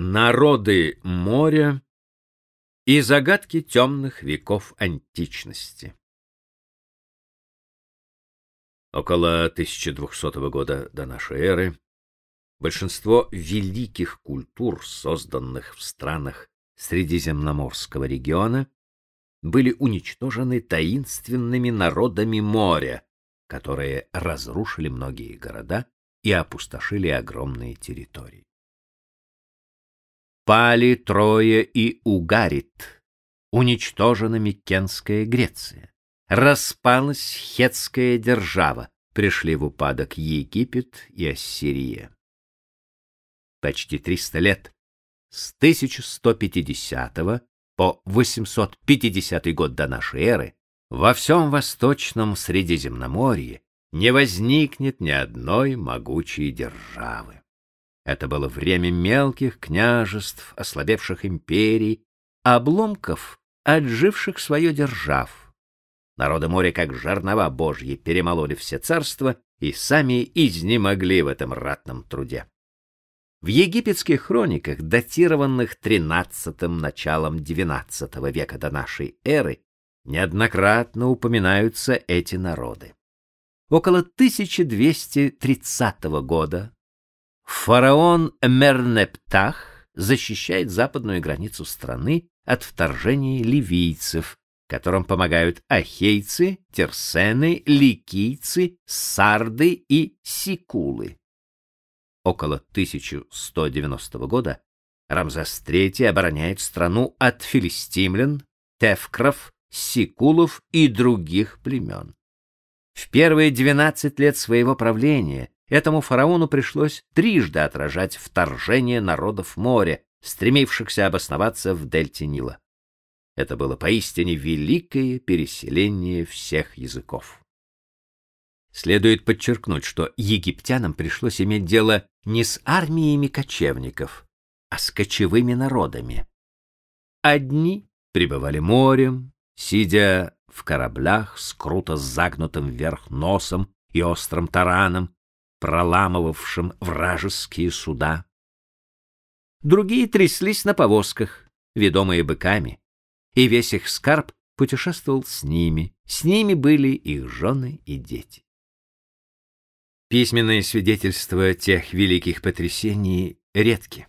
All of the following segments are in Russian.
Народы моря и загадки темных веков античности. Около 1200 года до нашей эры большинство великих культур, созданных в странах Средиземноморского региона, были уничтожены таинственными народами моря, которые разрушили многие города и опустошили огромные территории. Пали Троя и Угарит, уничтожена Микенская Греция, распалась хетская держава, пришли в упадок Египет и Ассирия. Почти 300 лет, с 1150 по 850 год до нашей эры, во всем восточном Средиземноморье не возникнет ни одной могучей державы. Это было время мелких княжеств, ослабевших империй, обломков, отживших свое держав. Народы моря, как жернова божьи, перемололи все царства и сами изнемогли в этом ратном труде. В египетских хрониках, датированных XIII началом XIX века до нашей эры, неоднократно упоминаются эти народы. Около 1230 года фараон Мернептах защищает западную границу страны от вторжения ливийцев, которым помогают ахейцы, терсены, ликийцы, сарды и сикулы около 1190 года Рамзес III обороняет страну от филистимлян, тевкров, сикулов и других племен. В первые 12 лет своего правления этому фараону пришлось трижды отражать вторжение народов моря, стремившихся обосноваться в дельте Нила. Это было поистине великое переселение всех языков. Следует подчеркнуть, что египтянам пришлось иметь дело не с армиями кочевников, а с кочевыми народами. Одни прибывали морем, сидя в кораблях с круто загнутым вверх носом и острым тараном, проламывавшим вражеские суда. Другие тряслись на повозках, ведомые быками, и весь их скарб путешествовал с ними, с ними были их жены и дети. Письменные свидетельства тех великих потрясений редки.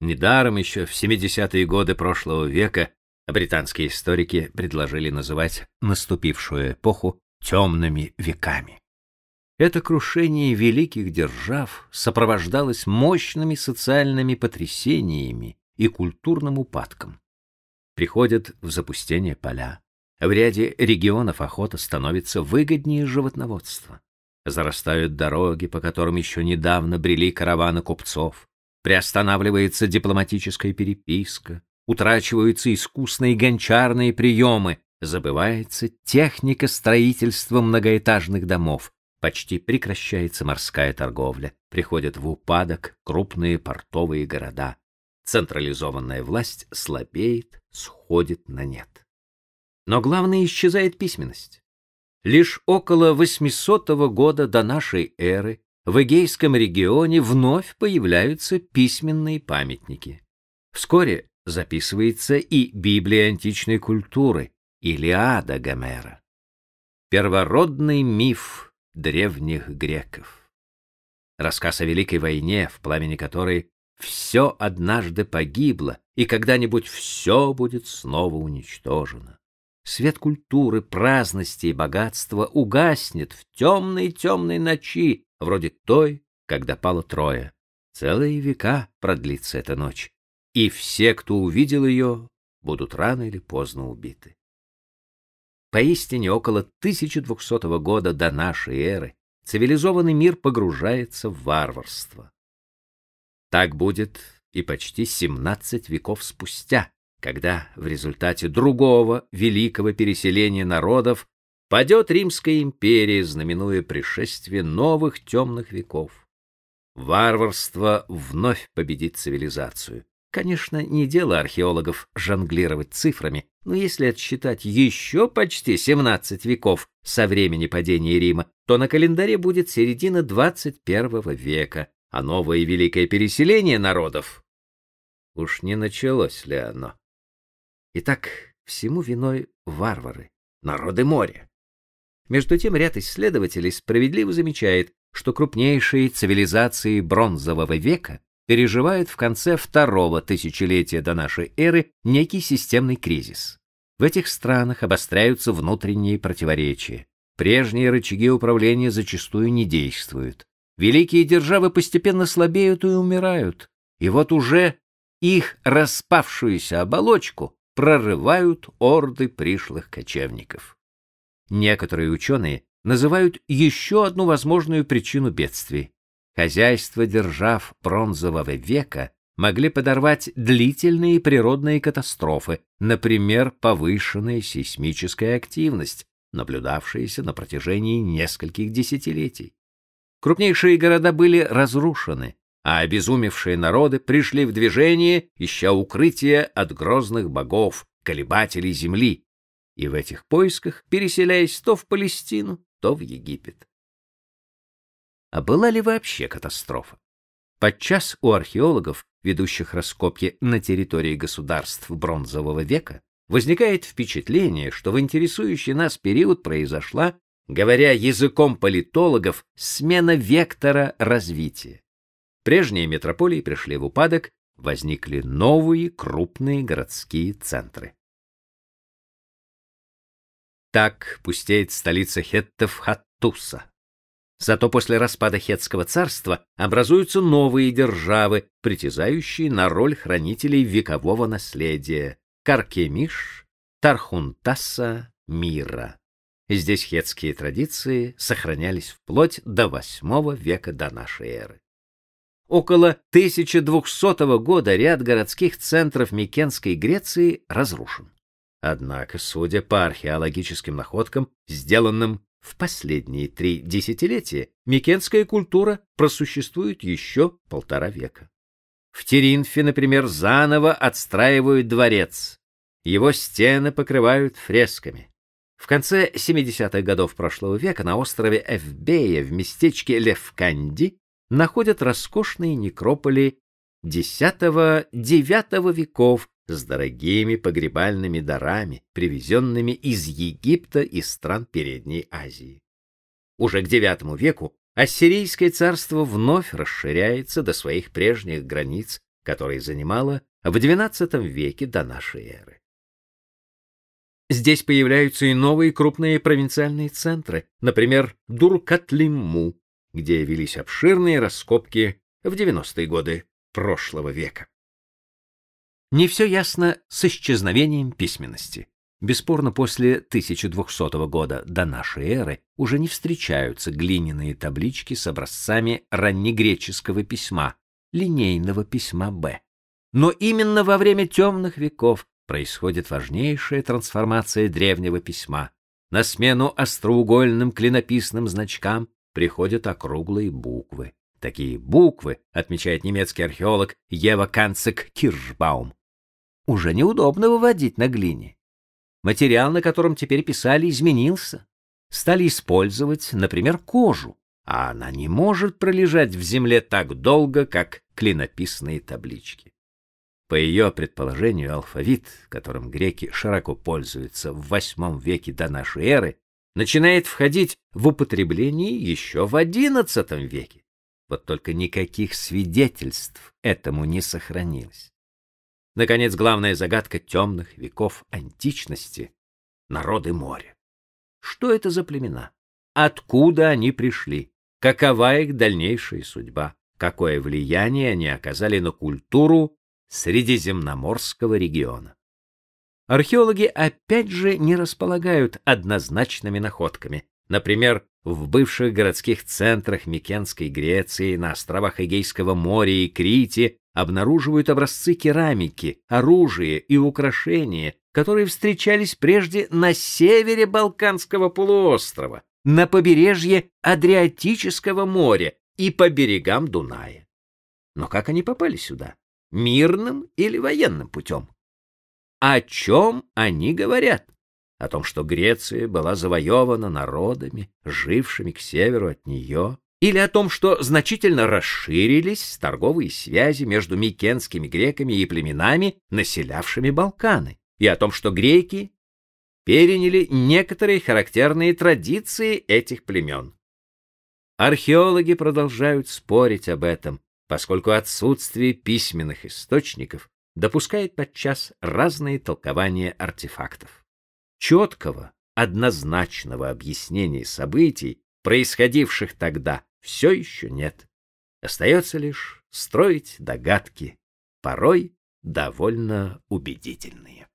Недаром еще в 70-е годы прошлого века британские историки предложили называть наступившую эпоху темными веками. Это крушение великих держав сопровождалось мощными социальными потрясениями и культурным упадком. Приходят в запустение поля. В ряде регионов охота становится выгоднее животноводства. Зарастают дороги, по которым еще недавно брели караваны купцов, приостанавливается дипломатическая переписка, утрачиваются искусные гончарные приемы, забывается техника строительства многоэтажных домов, почти прекращается морская торговля, приходят в упадок крупные портовые города. Централизованная власть слабеет, сходит на нет. Но главное исчезает письменность. Лишь около 800 года до нашей эры в Эгейском регионе вновь появляются письменные памятники. Вскоре записывается и Библия античной культуры, Илиада Гомера. Первородный миф древних греков. Рассказ о Великой войне, в пламени которой все однажды погибло, и когда-нибудь все будет снова уничтожено. Свет культуры, праздности и богатства угаснет в темной-темной ночи, вроде той, когда пало Троя. Целые века продлится эта ночь, и все, кто увидел ее, будут рано или поздно убиты. Поистине около 1200 года до нашей эры цивилизованный мир погружается в варварство. Так будет и почти 17 веков спустя, когда в результате другого великого переселения народов падет Римская империя, знаменуя пришествие новых темных веков. Варварство вновь победит цивилизацию. Конечно, не дело археологов жонглировать цифрами, но если отсчитать еще почти 17 веков со времени падения Рима, то на календаре будет середина 21 века, а новое великое переселение народов Уж не началось ли оно? Итак, всему виной варвары, народы моря. Между тем ряд исследователей справедливо замечает, что крупнейшие цивилизации бронзового века переживают в конце второго тысячелетия до нашей эры некий системный кризис. В этих странах обостряются внутренние противоречия. Прежние рычаги управления зачастую не действуют. Великие державы постепенно слабеют и умирают. И вот уже их распавшуюся оболочку прорывают орды пришлых кочевников. Некоторые ученые называют еще одну возможную причину бедствий. Хозяйства держав бронзового века могли подорвать длительные природные катастрофы, например, повышенная сейсмическая активность, наблюдавшаяся на протяжении нескольких десятилетий. Крупнейшие города были разрушены, а обезумевшие народы пришли в движение, ища укрытия от грозных богов, колебателей земли, и в этих поисках переселяясь то в Палестину, то в Египет. А была ли вообще катастрофа? Подчас у археологов, ведущих раскопки на территории государств бронзового века, возникает впечатление, что в интересующий нас период произошла, говоря языком политологов, смена вектора развития. Прежние метрополии пришли в упадок, возникли новые крупные городские центры. Так пустеет столица хеттов Хаттуса. Зато после распада хетского царства образуются новые державы, притязающие на роль хранителей векового наследия — Каркемиш, Тархунтаса, Мира. Здесь хетские традиции сохранялись вплоть до VIII века до нашей эры. Около 1200 года ряд городских центров Микенской Греции разрушен. Однако, судя по археологическим находкам, сделанным в последние три десятилетия, микенская культура просуществует еще полтора века. В Теринфе, например, заново отстраивают дворец. Его стены покрывают фресками. В конце 70-х годов прошлого века на острове Эвбея в местечке Левканди находят роскошные некрополи X-IX веков с дорогими погребальными дарами, привезенными из Египта и стран Передней Азии. Уже к IX веку Ассирийское царство вновь расширяется до своих прежних границ, которые занимало в XII веке до нашей эры. Здесь появляются и новые крупные провинциальные центры, например, Дуркатлимму, где велись обширные раскопки в 90-е годы прошлого века. Не все ясно с исчезновением письменности. Бесспорно, после 1200 года до нашей эры уже не встречаются глиняные таблички с образцами раннегреческого письма, линейного письма Б. Но именно во время темных веков происходит важнейшая трансформация древнего письма. На смену остроугольным клинописным значкам приходят округлые буквы. Такие буквы, отмечает немецкий археолог Ева Канцек Киршбаум, уже неудобно выводить на глине. Материал, на котором теперь писали, изменился. Стали использовать, например, кожу, а она не может пролежать в земле так долго, как клинописные таблички. По ее предположению, алфавит, которым греки широко пользуются в VIII веке до нашей эры, начинает входить в употребление еще в XI веке. Вот только никаких свидетельств этому не сохранилось. Наконец, главная загадка темных веков античности — народы моря. Что это за племена? Откуда они пришли? Какова их дальнейшая судьба? Какое влияние они оказали на культуру Средиземноморского региона? Археологи опять же не располагают однозначными находками. Например, в бывших городских центрах Микенской Греции, на островах Эгейского моря и Крите обнаруживают образцы керамики, оружия и украшения, которые встречались прежде на севере Балканского полуострова, на побережье Адриатического моря и по берегам Дуная. Но как они попали сюда? Мирным или военным путем? О чем они говорят? О том, что Греция была завоевана народами, жившими к северу от нее, или о том, что значительно расширились торговые связи между микенскими греками и племенами, населявшими Балканы, и о том, что греки переняли некоторые характерные традиции этих племен. Археологи продолжают спорить об этом, поскольку отсутствие письменных источников допускает подчас разные толкования артефактов. Четкого, однозначного объяснения событий, происходивших тогда, все еще нет. Остается лишь строить догадки, порой довольно убедительные.